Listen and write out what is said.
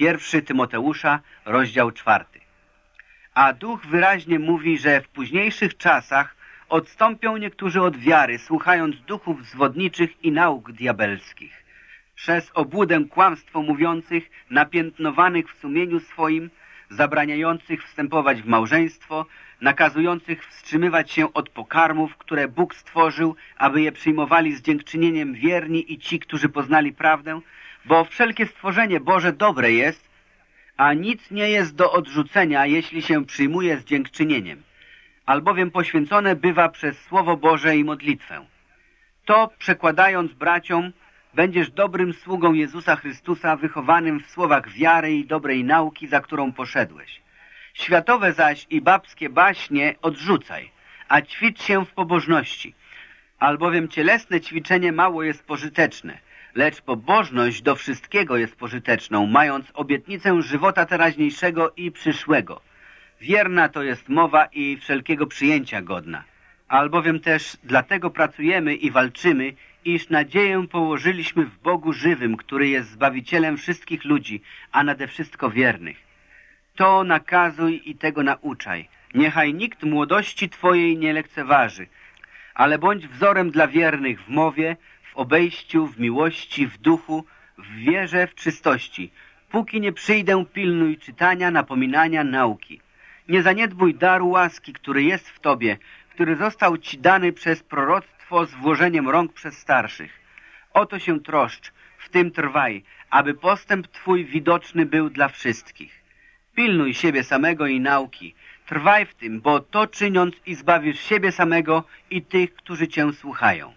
Pierwszy Tymoteusza, rozdział czwarty. A Duch wyraźnie mówi, że w późniejszych czasach odstąpią niektórzy od wiary, słuchając duchów zwodniczych i nauk diabelskich. Przez obłudę kłamstwo mówiących, napiętnowanych w sumieniu swoim, zabraniających wstępować w małżeństwo, nakazujących wstrzymywać się od pokarmów, które Bóg stworzył, aby je przyjmowali z dziękczynieniem wierni i ci, którzy poznali prawdę, bo wszelkie stworzenie Boże dobre jest, a nic nie jest do odrzucenia, jeśli się przyjmuje z dziękczynieniem, albowiem poświęcone bywa przez Słowo Boże i modlitwę. To, przekładając braciom, będziesz dobrym sługą Jezusa Chrystusa, wychowanym w słowach wiary i dobrej nauki, za którą poszedłeś. Światowe zaś i babskie baśnie odrzucaj, a ćwicz się w pobożności, albowiem cielesne ćwiczenie mało jest pożyteczne – lecz pobożność do wszystkiego jest pożyteczną, mając obietnicę żywota teraźniejszego i przyszłego. Wierna to jest mowa i wszelkiego przyjęcia godna. Albowiem też dlatego pracujemy i walczymy, iż nadzieję położyliśmy w Bogu żywym, który jest Zbawicielem wszystkich ludzi, a nade wszystko wiernych. To nakazuj i tego nauczaj. Niechaj nikt młodości Twojej nie lekceważy, ale bądź wzorem dla wiernych w mowie, w obejściu, w miłości, w duchu, w wierze, w czystości. Póki nie przyjdę, pilnuj czytania, napominania, nauki. Nie zaniedbuj daru łaski, który jest w Tobie, który został Ci dany przez proroctwo z włożeniem rąk przez starszych. Oto się troszcz, w tym trwaj, aby postęp Twój widoczny był dla wszystkich. Pilnuj siebie samego i nauki. Trwaj w tym, bo to czyniąc i zbawisz siebie samego i tych, którzy Cię słuchają.